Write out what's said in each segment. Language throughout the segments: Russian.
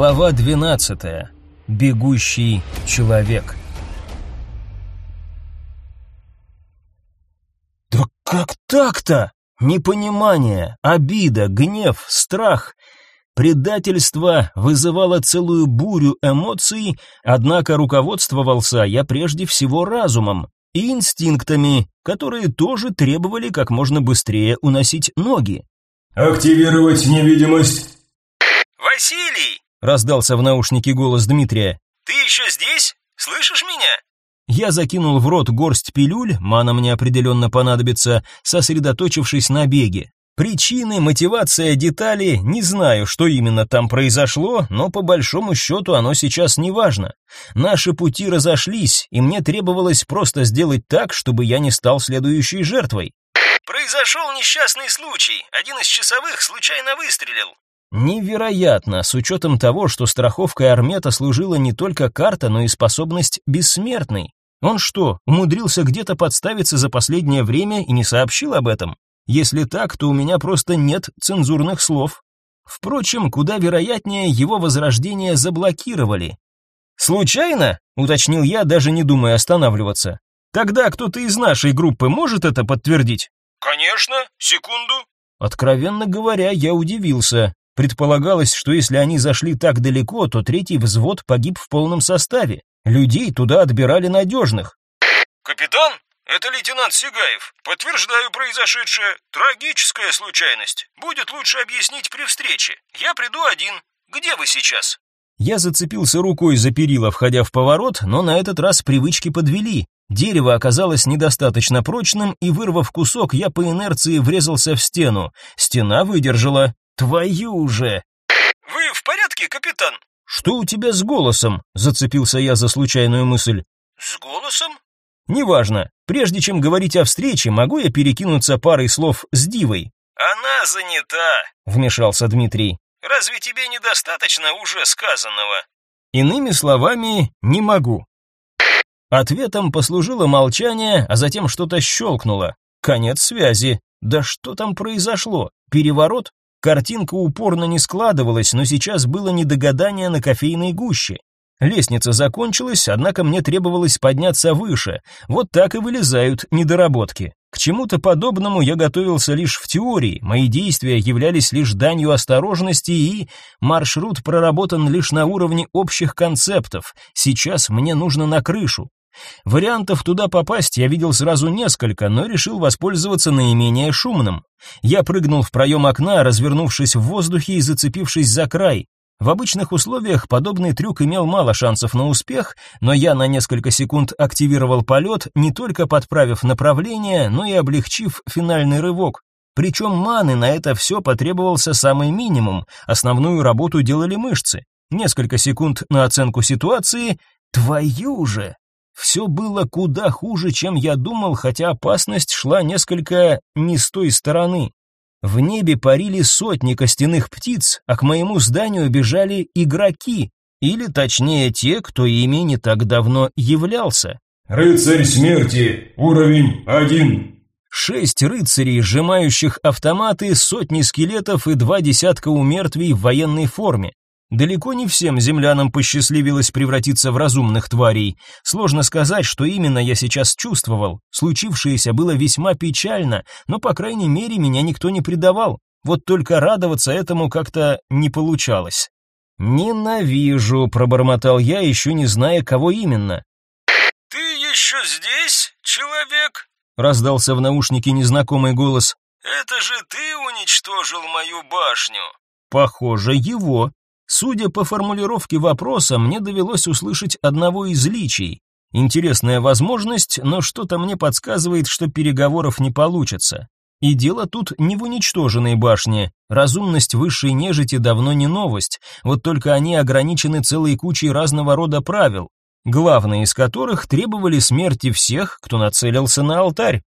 Глава 12. Бегущий человек. Да как так-то? Непонимание, обида, гнев, страх, предательство вызывало целую бурю эмоций, однако руководствовался я прежде всего разумом и инстинктами, которые тоже требовали как можно быстрее уносить ноги. «Активировать невидимость!» «Василий!» — раздался в наушнике голос Дмитрия. «Ты еще здесь? Слышишь меня?» Я закинул в рот горсть пилюль, мана мне определенно понадобится, сосредоточившись на беге. Причины, мотивация, детали, не знаю, что именно там произошло, но по большому счету оно сейчас не важно. Наши пути разошлись, и мне требовалось просто сделать так, чтобы я не стал следующей жертвой. Произошел несчастный случай. Один из часовых случайно выстрелил. Невероятно, с учетом того, что страховкой Армета служила не только карта, но и способность бессмертной. Он что, умудрился где-то подставиться за последнее время и не сообщил об этом? Если так, то у меня просто нет цензурных слов. Впрочем, куда вероятнее, его возрождение заблокировали. «Случайно?» — уточнил я, даже не думая останавливаться. «Тогда кто-то из нашей группы может это подтвердить?» «Конечно, секунду». Откровенно говоря, я удивился. Предполагалось, что если они зашли так далеко, то третий взвод погиб в полном составе. Людей туда отбирали надежных. «Капитан, это лейтенант Сигаев. Подтверждаю произошедшее. Трагическая случайность. Будет лучше объяснить при встрече. Я приду один. Где вы сейчас?» Я зацепился рукой за перила, входя в поворот, но на этот раз привычки подвели. Дерево оказалось недостаточно прочным, и вырвав кусок, я по инерции врезался в стену. Стена выдержала. Твою же! Вы в порядке, капитан? Что у тебя с голосом? Зацепился я за случайную мысль. С голосом? Неважно. Прежде чем говорить о встрече, могу я перекинуться парой слов с Дивой? Она занята, вмешался Дмитрий. Разве тебе недостаточно уже сказанного? Иными словами, не могу. Ответом послужило молчание, а затем что-то щелкнуло. Конец связи. Да что там произошло? Переворот? Картинка упорно не складывалась, но сейчас было недогадание на кофейной гуще. Лестница закончилась, однако мне требовалось подняться выше. Вот так и вылезают недоработки. К чему-то подобному я готовился лишь в теории, мои действия являлись лишь данью осторожности и маршрут проработан лишь на уровне общих концептов. Сейчас мне нужно на крышу. Вариантов туда попасть я видел сразу несколько, но решил воспользоваться наименее шумным. Я прыгнул в проем окна, развернувшись в воздухе и зацепившись за край. В обычных условиях подобный трюк имел мало шансов на успех, но я на несколько секунд активировал полет, не только подправив направление, но и облегчив финальный рывок. Причем маны на это все потребовался самый минимум, основную работу делали мышцы. Несколько секунд на оценку ситуации. Твою же! Все было куда хуже, чем я думал, хотя опасность шла несколько не с той стороны. В небе парили сотни костяных птиц, а к моему зданию бежали игроки, или точнее те, кто ими не так давно являлся. «Рыцарь смерти, уровень один». Шесть рыцарей, сжимающих автоматы, сотни скелетов и два десятка умертвий в военной форме. Далеко не всем землянам посчастливилось превратиться в разумных тварей. Сложно сказать, что именно я сейчас чувствовал. Случившееся было весьма печально, но, по крайней мере, меня никто не предавал. Вот только радоваться этому как-то не получалось. «Ненавижу», — пробормотал я, еще не зная, кого именно. «Ты еще здесь, человек?» — раздался в наушнике незнакомый голос. «Это же ты уничтожил мою башню!» «Похоже, его», Судя по формулировке вопроса, мне довелось услышать одного из личий. Интересная возможность, но что-то мне подсказывает, что переговоров не получится. И дело тут не в уничтоженной башне. Разумность высшей нежити давно не новость, вот только они ограничены целой кучей разного рода правил, главные из которых требовали смерти всех, кто нацелился на алтарь.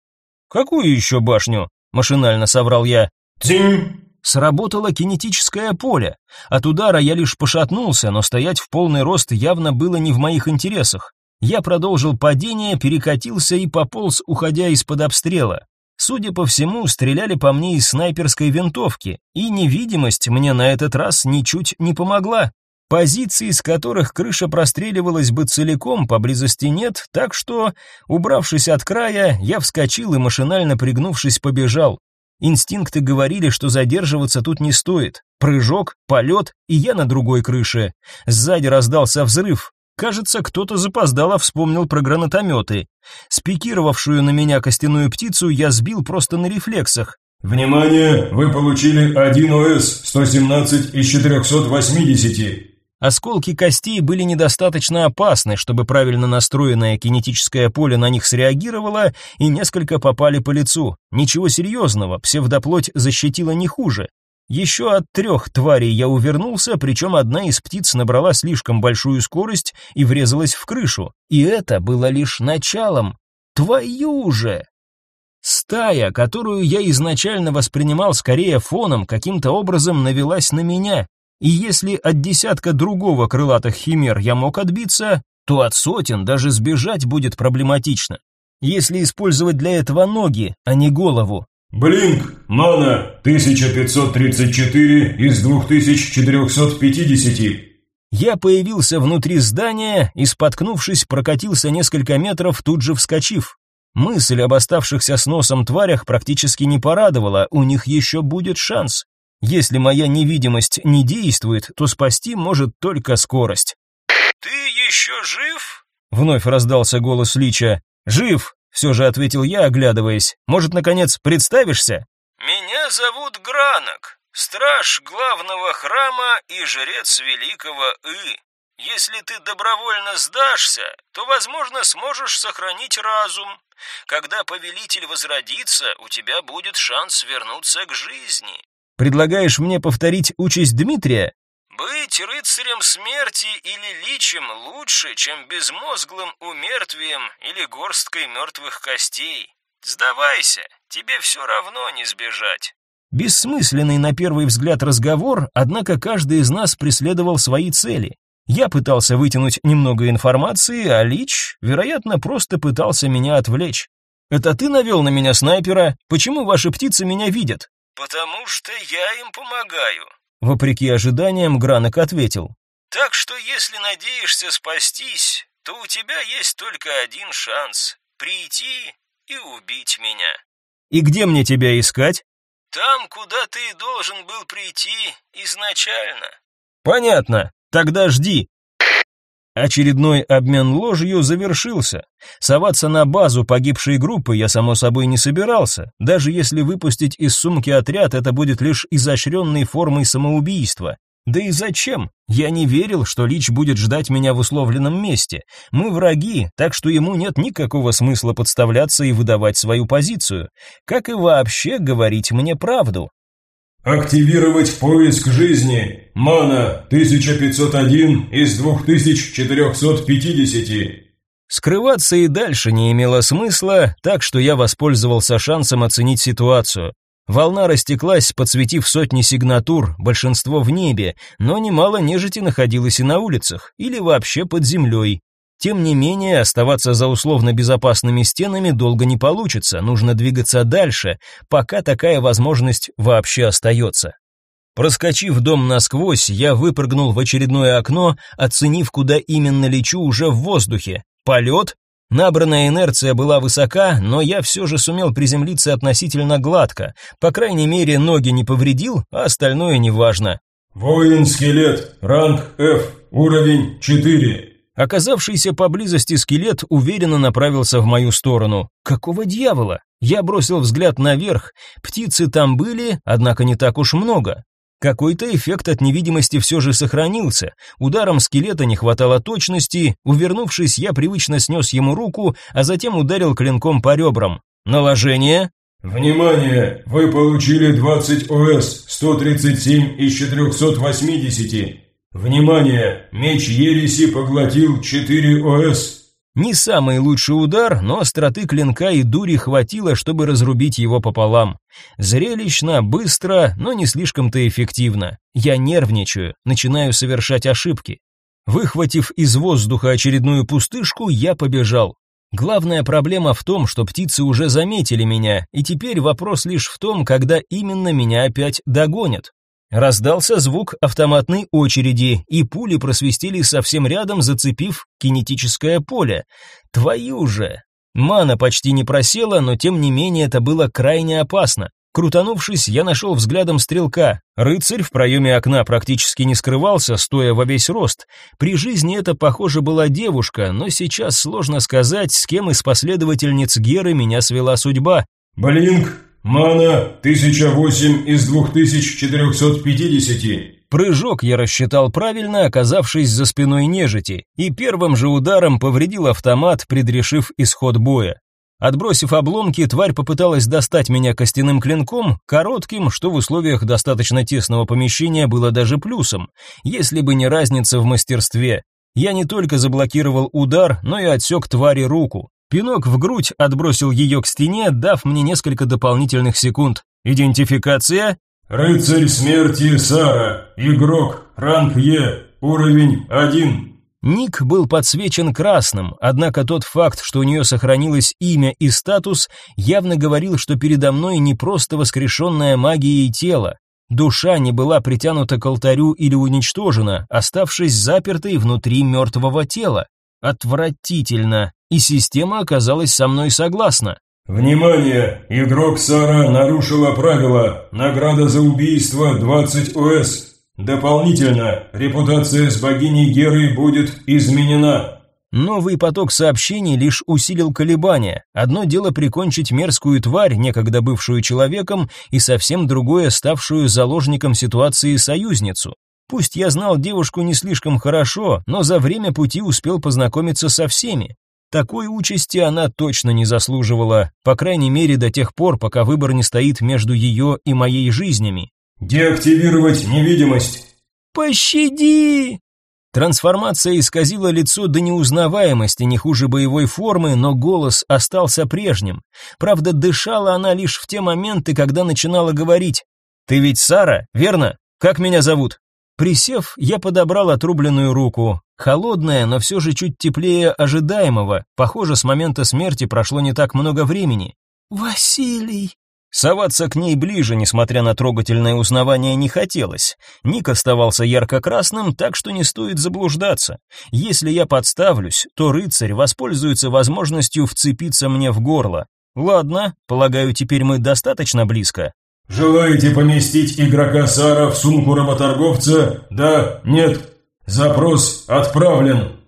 «Какую еще башню?» – машинально соврал я. «Тинь!» Сработало кинетическое поле. От удара я лишь пошатнулся, но стоять в полный рост явно было не в моих интересах. Я продолжил падение, перекатился и пополз, уходя из-под обстрела. Судя по всему, стреляли по мне из снайперской винтовки, и невидимость мне на этот раз ничуть не помогла. Позиций, с которых крыша простреливалась бы целиком, поблизости нет, так что, убравшись от края, я вскочил и машинально пригнувшись побежал. Инстинкты говорили, что задерживаться тут не стоит. Прыжок, полет, и я на другой крыше. Сзади раздался взрыв. Кажется, кто-то запоздало вспомнил про гранатометы. Спикировавшую на меня костяную птицу я сбил просто на рефлексах. Внимание, вы получили 1 ОС 117 из 480. Осколки костей были недостаточно опасны, чтобы правильно настроенное кинетическое поле на них среагировало, и несколько попали по лицу. Ничего серьезного, псевдоплоть защитила не хуже. Еще от трех тварей я увернулся, причем одна из птиц набрала слишком большую скорость и врезалась в крышу. И это было лишь началом. Твою же! Стая, которую я изначально воспринимал скорее фоном, каким-то образом навелась на меня. И если от десятка другого крылатых химер я мог отбиться, то от сотен даже сбежать будет проблематично. Если использовать для этого ноги, а не голову. Блинк, мана, 1534 из 2450. Я появился внутри здания и, споткнувшись, прокатился несколько метров, тут же вскочив. Мысль об оставшихся с носом тварях практически не порадовала, у них еще будет шанс. Если моя невидимость не действует, то спасти может только скорость. «Ты еще жив?» Вновь раздался голос Лича. «Жив!» — все же ответил я, оглядываясь. «Может, наконец, представишься?» «Меня зовут Гранок, страж главного храма и жрец великого И. Если ты добровольно сдашься, то, возможно, сможешь сохранить разум. Когда повелитель возродится, у тебя будет шанс вернуться к жизни. Предлагаешь мне повторить участь Дмитрия? Быть рыцарем смерти или личем лучше, чем безмозглым умертвием или горсткой мертвых костей. Сдавайся, тебе все равно не сбежать. Бессмысленный на первый взгляд разговор, однако каждый из нас преследовал свои цели. Я пытался вытянуть немного информации, а Лич, вероятно, просто пытался меня отвлечь. «Это ты навел на меня снайпера? Почему ваши птицы меня видят?» «Потому что я им помогаю», — вопреки ожиданиям Гранок ответил. «Так что если надеешься спастись, то у тебя есть только один шанс — прийти и убить меня». «И где мне тебя искать?» «Там, куда ты должен был прийти изначально». «Понятно. Тогда жди». Очередной обмен ложью завершился. Соваться на базу погибшей группы я, само собой, не собирался. Даже если выпустить из сумки отряд, это будет лишь изощренной формой самоубийства. Да и зачем? Я не верил, что Лич будет ждать меня в условленном месте. Мы враги, так что ему нет никакого смысла подставляться и выдавать свою позицию. Как и вообще говорить мне правду. Активировать поиск жизни. Мана 1501 из 2450. Скрываться и дальше не имело смысла, так что я воспользовался шансом оценить ситуацию. Волна растеклась, подсветив сотни сигнатур, большинство в небе, но немало нежити находилось и на улицах, или вообще под землей. Тем не менее, оставаться за условно безопасными стенами долго не получится, нужно двигаться дальше, пока такая возможность вообще остается. Проскочив дом насквозь, я выпрыгнул в очередное окно, оценив, куда именно лечу уже в воздухе. Полет? Набранная инерция была высока, но я все же сумел приземлиться относительно гладко. По крайней мере, ноги не повредил, а остальное неважно. Воин-скелет, ранг F, уровень 4. Оказавшийся поблизости скелет уверенно направился в мою сторону. Какого дьявола? Я бросил взгляд наверх. Птицы там были, однако не так уж много. Какой-то эффект от невидимости все же сохранился. Ударом скелета не хватало точности. Увернувшись, я привычно снес ему руку, а затем ударил клинком по ребрам. Наложение. Внимание! Вы получили 20 ОС, 137 из 480. Внимание! Меч Ереси поглотил 4 ОС. Не самый лучший удар, но остроты клинка и дури хватило, чтобы разрубить его пополам. Зрелищно, быстро, но не слишком-то эффективно. Я нервничаю, начинаю совершать ошибки. Выхватив из воздуха очередную пустышку, я побежал. Главная проблема в том, что птицы уже заметили меня, и теперь вопрос лишь в том, когда именно меня опять догонят. Раздался звук автоматной очереди, и пули просвистели совсем рядом, зацепив кинетическое поле. Твою же! Мана почти не просела, но тем не менее это было крайне опасно. Крутанувшись, я нашел взглядом стрелка. Рыцарь в проеме окна практически не скрывался, стоя во весь рост. При жизни это, похоже, была девушка, но сейчас сложно сказать, с кем из последовательниц Геры меня свела судьба. «Блинк, мана 1008 из 2450». Прыжок я рассчитал правильно, оказавшись за спиной нежити, и первым же ударом повредил автомат, предрешив исход боя. Отбросив обломки, тварь попыталась достать меня костяным клинком, коротким, что в условиях достаточно тесного помещения было даже плюсом, если бы не разница в мастерстве. Я не только заблокировал удар, но и отсек твари руку. Пинок в грудь отбросил ее к стене, дав мне несколько дополнительных секунд. Идентификация? Рыцарь смерти Сара, игрок, ранг Е, уровень 1. Ник был подсвечен красным, однако тот факт, что у нее сохранилось имя и статус, явно говорил, что передо мной не просто воскрешенная магией тело. Душа не была притянута к алтарю или уничтожена, оставшись запертой внутри мертвого тела. Отвратительно, и система оказалась со мной согласна. «Внимание! Игрок Сара нарушила правила. Награда за убийство 20 ОС. Дополнительно, репутация с богиней Герой будет изменена. Новый поток сообщений лишь усилил колебания. Одно дело прикончить мерзкую тварь, некогда бывшую человеком, и совсем другое ставшую заложником ситуации союзницу. Пусть я знал девушку не слишком хорошо, но за время пути успел познакомиться со всеми. Такой участи она точно не заслуживала, по крайней мере до тех пор, пока выбор не стоит между ее и моей жизнями. «Деактивировать невидимость!» «Пощади!» Трансформация исказила лицо до неузнаваемости, не хуже боевой формы, но голос остался прежним. Правда, дышала она лишь в те моменты, когда начинала говорить. «Ты ведь Сара, верно? Как меня зовут?» Присев, я подобрал отрубленную руку. Холодная, но все же чуть теплее ожидаемого. Похоже, с момента смерти прошло не так много времени. «Василий!» Соваться к ней ближе, несмотря на трогательное узнавание, не хотелось. Ник оставался ярко-красным, так что не стоит заблуждаться. Если я подставлюсь, то рыцарь воспользуется возможностью вцепиться мне в горло. Ладно, полагаю, теперь мы достаточно близко. Желаете поместить игрока Сара в сумку работорговца? Да, нет. Запрос отправлен.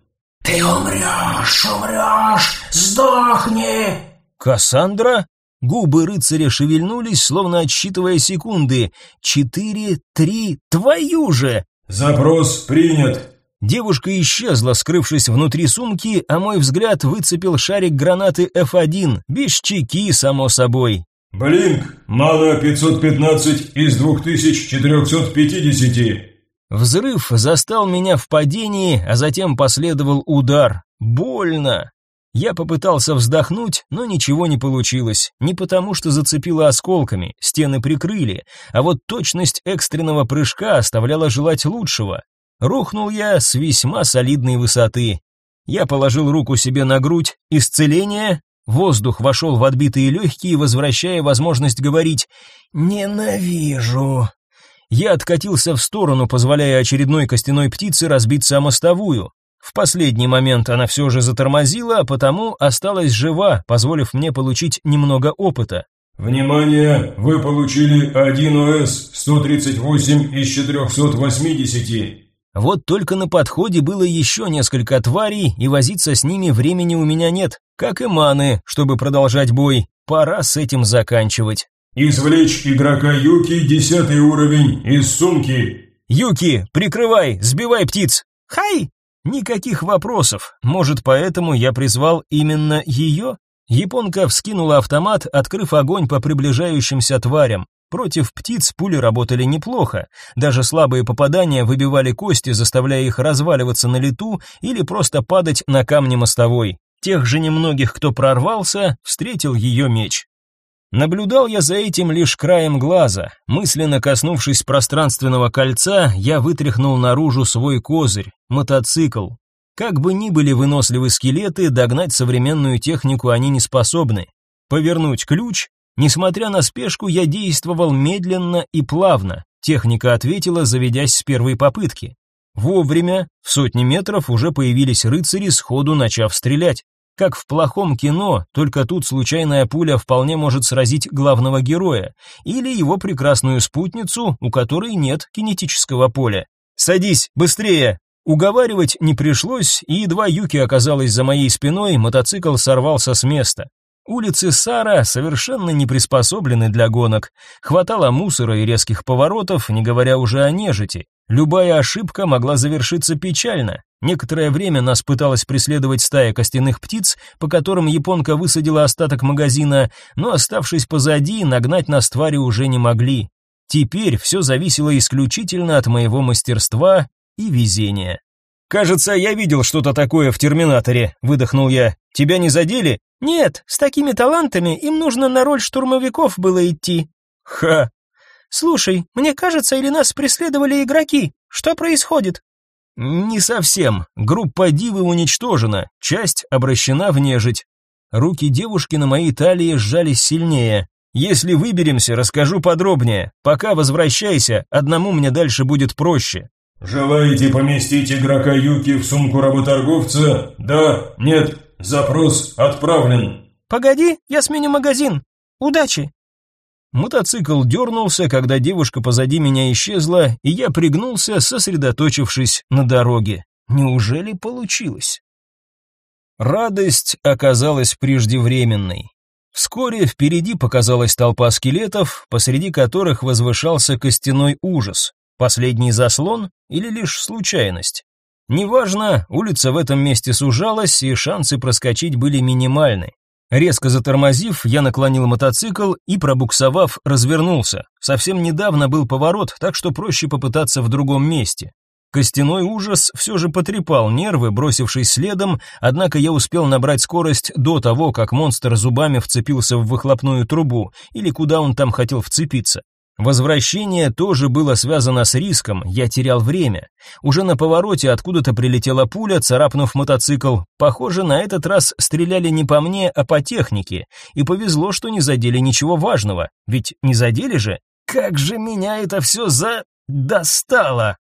Ты умрешь, умрешь, сдохни! Кассандра? Губы рыцаря шевельнулись, словно отсчитывая секунды. Четыре, три, твою же! Запрос принят. Девушка исчезла, скрывшись внутри сумки, а мой взгляд выцепил шарик гранаты F1, без чеки, само собой. Блинк, мана 515 из 2450. Взрыв застал меня в падении, а затем последовал удар. Больно. Я попытался вздохнуть, но ничего не получилось. Не потому, что зацепило осколками, стены прикрыли, а вот точность экстренного прыжка оставляла желать лучшего. Рухнул я с весьма солидной высоты. Я положил руку себе на грудь, исцеление, воздух вошел в отбитые легкие, возвращая возможность говорить «Ненавижу». Я откатился в сторону, позволяя очередной костяной птице разбиться о мостовую. В последний момент она все же затормозила, а потому осталась жива, позволив мне получить немного опыта. «Внимание! Вы получили 1 ОС, 138 из 480!» Вот только на подходе было еще несколько тварей, и возиться с ними времени у меня нет, как и маны, чтобы продолжать бой. Пора с этим заканчивать. «Извлечь игрока Юки, десятый уровень, из сумки!» «Юки, прикрывай, сбивай птиц!» «Хай!» Никаких вопросов. Может, поэтому я призвал именно ее? Японка вскинула автомат, открыв огонь по приближающимся тварям. Против птиц пули работали неплохо. Даже слабые попадания выбивали кости, заставляя их разваливаться на лету или просто падать на камни мостовой. Тех же немногих, кто прорвался, встретил ее меч. Наблюдал я за этим лишь краем глаза. Мысленно коснувшись пространственного кольца, я вытряхнул наружу свой козырь мотоцикл. Как бы ни были выносливы скелеты, догнать современную технику они не способны. Повернуть ключ, несмотря на спешку, я действовал медленно и плавно. Техника ответила, заведясь с первой попытки. Вовремя, в сотни метров уже появились рыцари, сходу начав стрелять. Как в плохом кино, только тут случайная пуля вполне может сразить главного героя или его прекрасную спутницу, у которой нет кинетического поля. «Садись, быстрее!» Уговаривать не пришлось, и едва Юки оказалась за моей спиной, мотоцикл сорвался с места. Улицы Сара совершенно не приспособлены для гонок. Хватало мусора и резких поворотов, не говоря уже о нежити. Любая ошибка могла завершиться печально. Некоторое время нас пыталась преследовать стая костяных птиц, по которым японка высадила остаток магазина, но оставшись позади, нагнать нас твари уже не могли. Теперь все зависело исключительно от моего мастерства и везения. Кажется, я видел что-то такое в Терминаторе, выдохнул я. Тебя не задели? Нет, с такими талантами им нужно на роль штурмовиков было идти. Ха. Слушай, мне кажется, или нас преследовали игроки. Что происходит? Не совсем. Группа Дивы уничтожена, часть обращена в нежить. Руки девушки на моей талии сжались сильнее. Если выберемся, расскажу подробнее. Пока возвращайся, одному мне дальше будет проще. Желаете поместить игрока Юки в сумку работорговца? Да, нет, запрос отправлен. Погоди, я сменю магазин. Удачи. Мотоцикл дернулся, когда девушка позади меня исчезла, и я пригнулся, сосредоточившись на дороге. Неужели получилось? Радость оказалась преждевременной. Вскоре впереди показалась толпа скелетов, посреди которых возвышался костяной ужас. Последний заслон или лишь случайность? Неважно, улица в этом месте сужалась, и шансы проскочить были минимальны. Резко затормозив, я наклонил мотоцикл и, пробуксовав, развернулся. Совсем недавно был поворот, так что проще попытаться в другом месте. Костяной ужас все же потрепал нервы, бросившись следом, однако я успел набрать скорость до того, как монстр зубами вцепился в выхлопную трубу, или куда он там хотел вцепиться. Возвращение тоже было связано с риском, я терял время. Уже на повороте откуда-то прилетела пуля, царапнув мотоцикл. Похоже, на этот раз стреляли не по мне, а по технике. И повезло, что не задели ничего важного. Ведь не задели же? Как же меня это все за... достало!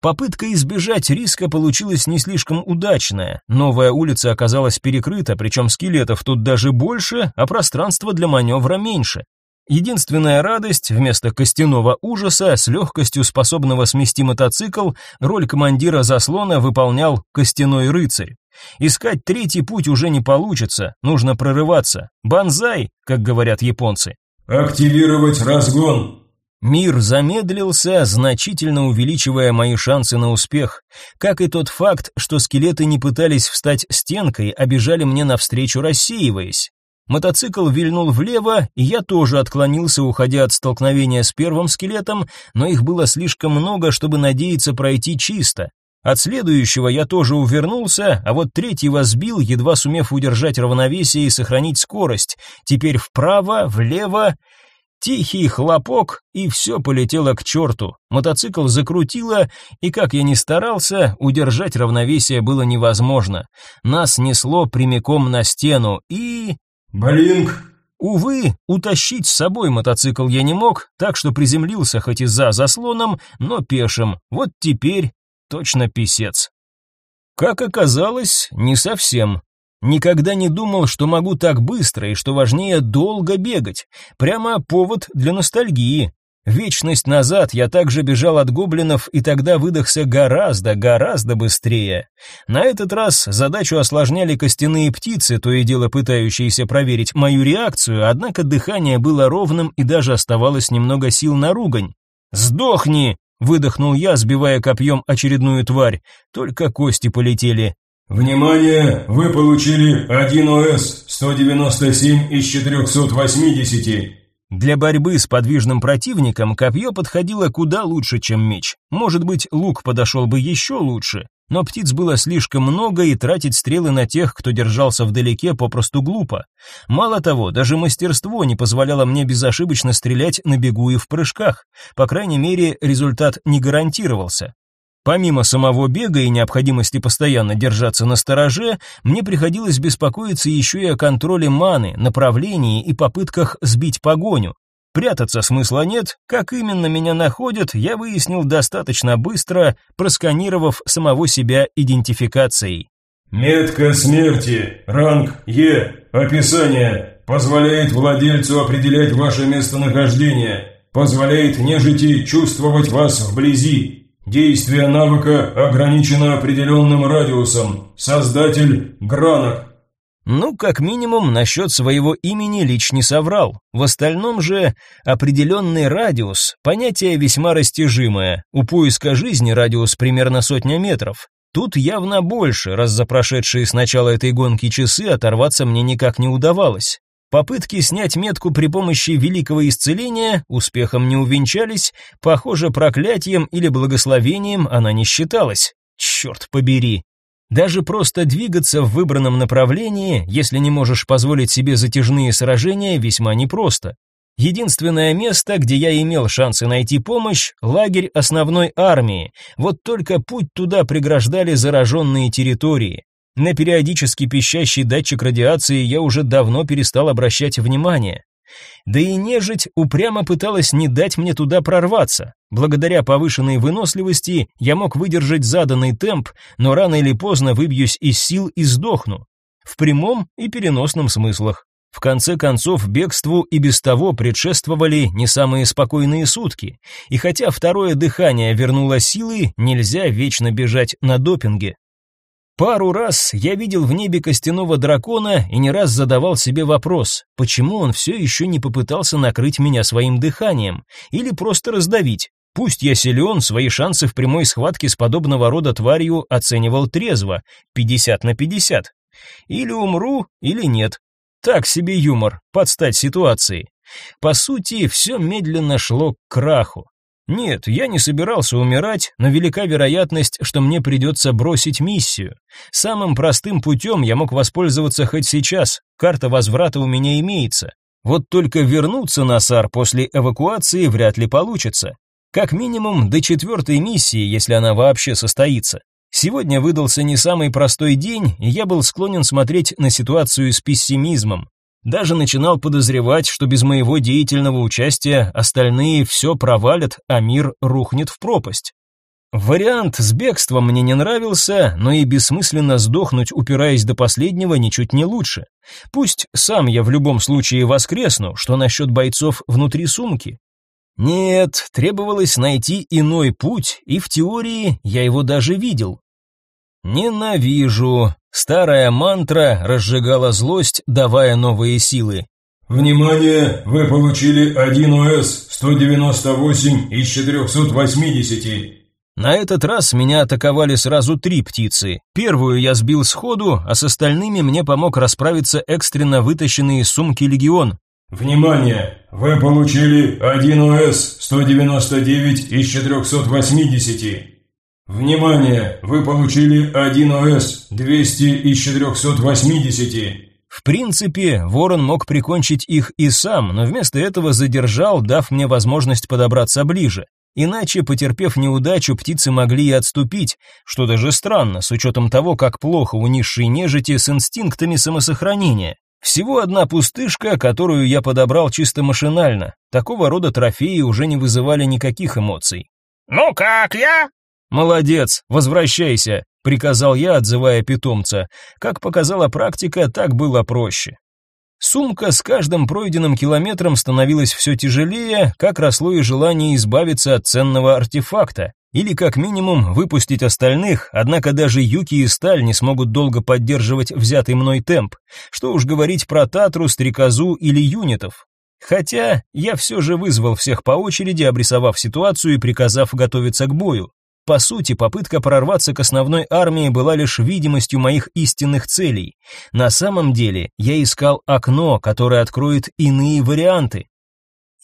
Попытка избежать риска получилась не слишком удачная. Новая улица оказалась перекрыта, причем скелетов тут даже больше, а пространства для маневра меньше. Единственная радость, вместо костяного ужаса, с легкостью способного смести мотоцикл, роль командира заслона выполнял костяной рыцарь. Искать третий путь уже не получится, нужно прорываться. Банзай, как говорят японцы. Активировать разгон. Мир замедлился, значительно увеличивая мои шансы на успех, как и тот факт, что скелеты не пытались встать стенкой, а бежали мне навстречу, рассеиваясь. Мотоцикл вильнул влево, и я тоже отклонился, уходя от столкновения с первым скелетом, но их было слишком много, чтобы надеяться пройти чисто. От следующего я тоже увернулся, а вот третьего сбил, едва сумев удержать равновесие и сохранить скорость. Теперь вправо, влево, Тихий хлопок, и все полетело к черту. Мотоцикл закрутило, и как я ни старался, удержать равновесие было невозможно. Нас несло прямиком на стену, и... Блинк. Увы, утащить с собой мотоцикл я не мог, так что приземлился хоть и за заслоном, но пешим. Вот теперь точно писец. Как оказалось, не совсем. Никогда не думал, что могу так быстро и, что важнее, долго бегать. Прямо повод для ностальгии. Вечность назад я также бежал от гоблинов и тогда выдохся гораздо, гораздо быстрее. На этот раз задачу осложняли костяные птицы, то и дело пытающиеся проверить мою реакцию, однако дыхание было ровным и даже оставалось немного сил на ругань. «Сдохни!» — выдохнул я, сбивая копьем очередную тварь. Только кости полетели. «Внимание! Вы получили 1 ОС, 197 из 480. Для борьбы с подвижным противником копье подходило куда лучше, чем меч. Может быть, лук подошел бы еще лучше, но птиц было слишком много, и тратить стрелы на тех, кто держался вдалеке, попросту глупо. Мало того, даже мастерство не позволяло мне безошибочно стрелять на бегу и в прыжках. По крайней мере, результат не гарантировался. Помимо самого бега и необходимости постоянно держаться на стороже, мне приходилось беспокоиться еще и о контроле маны, направлении и попытках сбить погоню. Прятаться смысла нет, как именно меня находят, я выяснил достаточно быстро, просканировав самого себя идентификацией. Метка смерти, ранг Е, описание, позволяет владельцу определять ваше местонахождение, позволяет нежити чувствовать вас вблизи. Действие навыка ограничено определенным радиусом. Создатель Гранок. Ну, как минимум, насчет своего имени Лич не соврал. В остальном же определенный радиус – понятие весьма растяжимое. У поиска жизни радиус примерно сотня метров. Тут явно больше, раз за прошедшие с начала этой гонки часы оторваться мне никак не удавалось. Попытки снять метку при помощи великого исцеления успехом не увенчались, похоже, проклятием или благословением она не считалась. Черт побери, даже просто двигаться в выбранном направлении, если не можешь позволить себе затяжные сражения, весьма непросто. Единственное место, где я имел шансы найти помощь лагерь основной армии. Вот только путь туда преграждали зараженные территории. На периодически пищащий датчик радиации я уже давно перестал обращать внимание. Да и нежить упрямо пыталась не дать мне туда прорваться. Благодаря повышенной выносливости я мог выдержать заданный темп, но рано или поздно выбьюсь из сил и сдохну. В прямом и переносном смыслах. В конце концов, бегству и без того предшествовали не самые спокойные сутки, и хотя второе дыхание вернуло силы, нельзя вечно бежать на допинге. Пару раз я видел в небе костяного дракона и не раз задавал себе вопрос, почему он все еще не попытался накрыть меня своим дыханием или просто раздавить. Пусть я силен, свои шансы в прямой схватке с подобного рода тварью оценивал трезво, 50 на 50. Или умру, или нет. Так себе юмор, подстать ситуации. По сути, все медленно шло к краху. Нет, я не собирался умирать, но велика вероятность, что мне придется бросить миссию. Самым простым путем я мог воспользоваться хоть сейчас. Карта возврата у меня имеется. Вот только вернуться на САР после эвакуации вряд ли получится. Как минимум до четвертой миссии, если она вообще состоится. Сегодня выдался не самый простой день, и я был склонен смотреть на ситуацию с пессимизмом. Даже начинал подозревать, что без моего деятельного участия остальные все провалят, а мир рухнет в пропасть. Вариант с бегством мне не нравился, но и бессмысленно сдохнуть, упираясь до последнего, ничуть не лучше. Пусть сам я в любом случае воскресну, что насчет бойцов внутри сумки. Нет, требовалось найти иной путь, и в теории я его даже видел. Ненавижу. Старая мантра разжигала злость, давая новые силы. Внимание, вы получили 1 ОС 198 из 480. На этот раз меня атаковали сразу три птицы. Первую я сбил сходу, а с остальными мне помог расправиться экстренно вытащенный из сумки легион. Внимание, вы получили 1 ОС 199 из 480. Внимание! Вы получили 1 ОС, 200 из 480. В принципе, Ворон мог прикончить их и сам, но вместо этого задержал, дав мне возможность подобраться ближе. Иначе, потерпев неудачу, птицы могли и отступить, что даже странно, с учетом того, как плохо у низшей нежити с инстинктами самосохранения. Всего одна пустышка, которую я подобрал чисто машинально. Такого рода трофеи уже не вызывали никаких эмоций. «Ну как я?» «Молодец, возвращайся», — приказал я, отзывая питомца. Как показала практика, так было проще. Сумка с каждым пройденным километром становилась все тяжелее, как росло и желание избавиться от ценного артефакта, или как минимум выпустить остальных, однако даже Юки и Сталь не смогут долго поддерживать взятый мной темп. Что уж говорить про Татру, Стрекозу или юнитов. Хотя я все же вызвал всех по очереди, обрисовав ситуацию и приказав готовиться к бою. По сути, попытка прорваться к основной армии была лишь видимостью моих истинных целей. На самом деле, я искал окно, которое откроет иные варианты.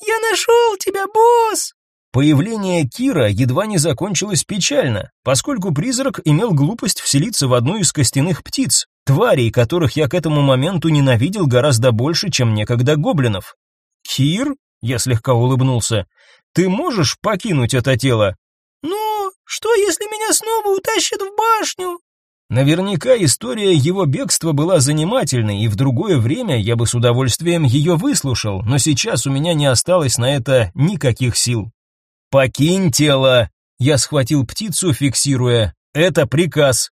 «Я нашел тебя, босс!» Появление Кира едва не закончилось печально, поскольку призрак имел глупость вселиться в одну из костяных птиц, тварей, которых я к этому моменту ненавидел гораздо больше, чем некогда гоблинов. «Кир?» — я слегка улыбнулся. «Ты можешь покинуть это тело?» «Ну, что, если меня снова утащат в башню?» Наверняка история его бегства была занимательной, и в другое время я бы с удовольствием ее выслушал, но сейчас у меня не осталось на это никаких сил. «Покинь тело!» Я схватил птицу, фиксируя. «Это приказ!»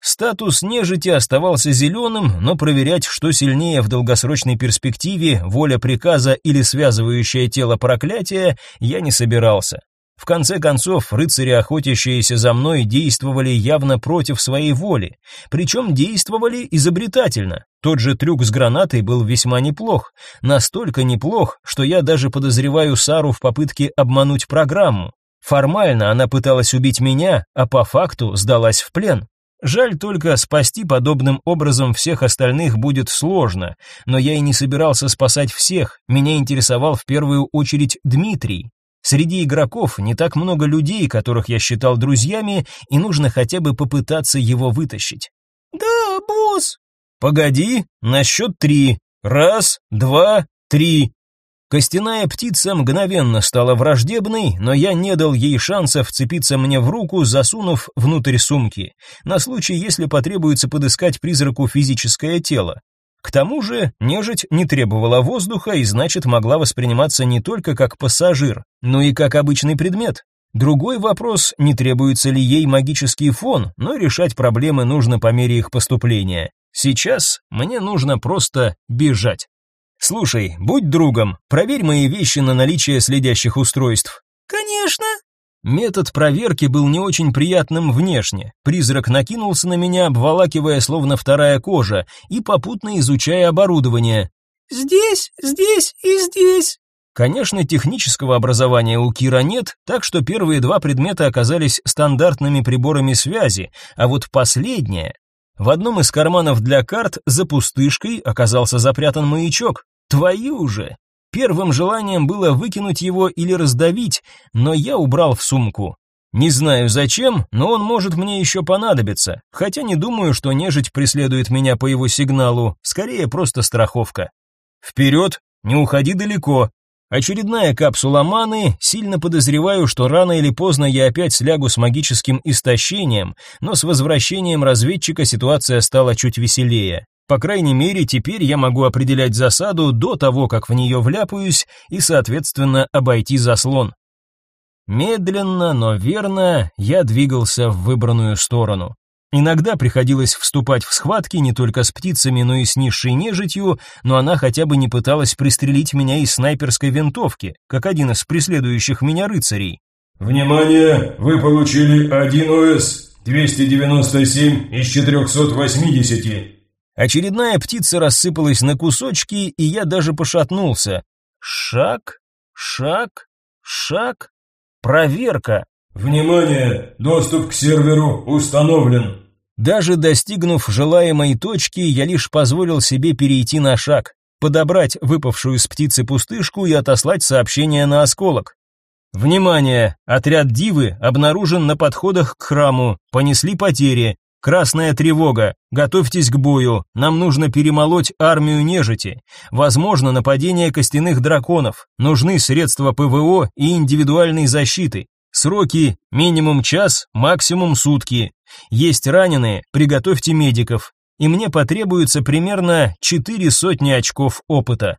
Статус нежити оставался зеленым, но проверять, что сильнее в долгосрочной перспективе, воля приказа или связывающее тело проклятия, я не собирался. В конце концов, рыцари, охотящиеся за мной, действовали явно против своей воли, причем действовали изобретательно. Тот же трюк с гранатой был весьма неплох, настолько неплох, что я даже подозреваю Сару в попытке обмануть программу. Формально она пыталась убить меня, а по факту сдалась в плен. Жаль только, спасти подобным образом всех остальных будет сложно, но я и не собирался спасать всех, меня интересовал в первую очередь Дмитрий. Среди игроков не так много людей, которых я считал друзьями, и нужно хотя бы попытаться его вытащить. «Да, босс!» «Погоди, на счет три. Раз, два, три». Костяная птица мгновенно стала враждебной, но я не дал ей шанса вцепиться мне в руку, засунув внутрь сумки, на случай, если потребуется подыскать призраку физическое тело. К тому же, нежить не требовала воздуха и значит могла восприниматься не только как пассажир, но и как обычный предмет. Другой вопрос, не требуется ли ей магический фон, но решать проблемы нужно по мере их поступления. Сейчас мне нужно просто бежать. Слушай, будь другом, проверь мои вещи на наличие следящих устройств. Конечно, Метод проверки был не очень приятным внешне. Призрак накинулся на меня, обволакивая словно вторая кожа, и попутно изучая оборудование. «Здесь, здесь и здесь». Конечно, технического образования у Кира нет, так что первые два предмета оказались стандартными приборами связи, а вот последнее... В одном из карманов для карт за пустышкой оказался запрятан маячок. Твою же! Первым желанием было выкинуть его или раздавить, но я убрал в сумку. Не знаю зачем, но он может мне еще понадобиться, хотя не думаю, что нежить преследует меня по его сигналу, скорее просто страховка. Вперед, не уходи далеко. Очередная капсула маны, сильно подозреваю, что рано или поздно я опять слягу с магическим истощением, но с возвращением разведчика ситуация стала чуть веселее. По крайней мере, теперь я могу определять засаду до того, как в нее вляпаюсь, и, соответственно, обойти заслон. Медленно, но верно я двигался в выбранную сторону. Иногда приходилось вступать в схватки не только с птицами, но и с низшей нежитью, но она хотя бы не пыталась пристрелить меня из снайперской винтовки, как один из преследующих меня рыцарей. «Внимание! Вы получили один ОС, 297 из 480. Очередная птица рассыпалась на кусочки, и я даже пошатнулся. Шаг, шаг, шаг. Проверка. Внимание! Доступ к серверу установлен. Даже достигнув желаемой точки, я лишь позволил себе перейти на шаг, подобрать выпавшую с птицы пустышку и отослать сообщение на осколок. Внимание! Отряд Дивы обнаружен на подходах к храму. Понесли потери. Красная тревога. Готовьтесь к бою. Нам нужно перемолоть армию нежити. Возможно нападение костяных драконов. Нужны средства ПВО и индивидуальной защиты. Сроки минимум час, максимум сутки. Есть раненые, приготовьте медиков. И мне потребуется примерно четыре сотни очков опыта.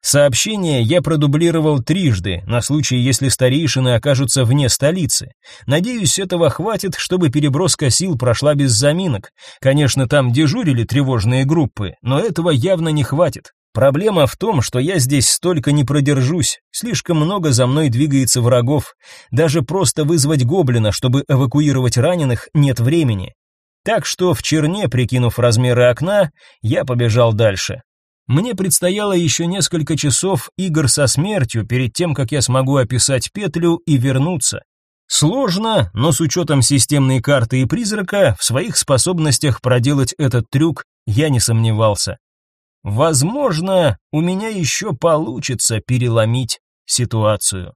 Сообщение я продублировал трижды, на случай, если старейшины окажутся вне столицы. Надеюсь, этого хватит, чтобы переброска сил прошла без заминок. Конечно, там дежурили тревожные группы, но этого явно не хватит. Проблема в том, что я здесь столько не продержусь. Слишком много за мной двигается врагов. Даже просто вызвать гоблина, чтобы эвакуировать раненых, нет времени. Так что в черне, прикинув размеры окна, я побежал дальше. Мне предстояло еще несколько часов игр со смертью перед тем, как я смогу описать петлю и вернуться. Сложно, но с учетом системной карты и призрака, в своих способностях проделать этот трюк я не сомневался. Возможно, у меня еще получится переломить ситуацию.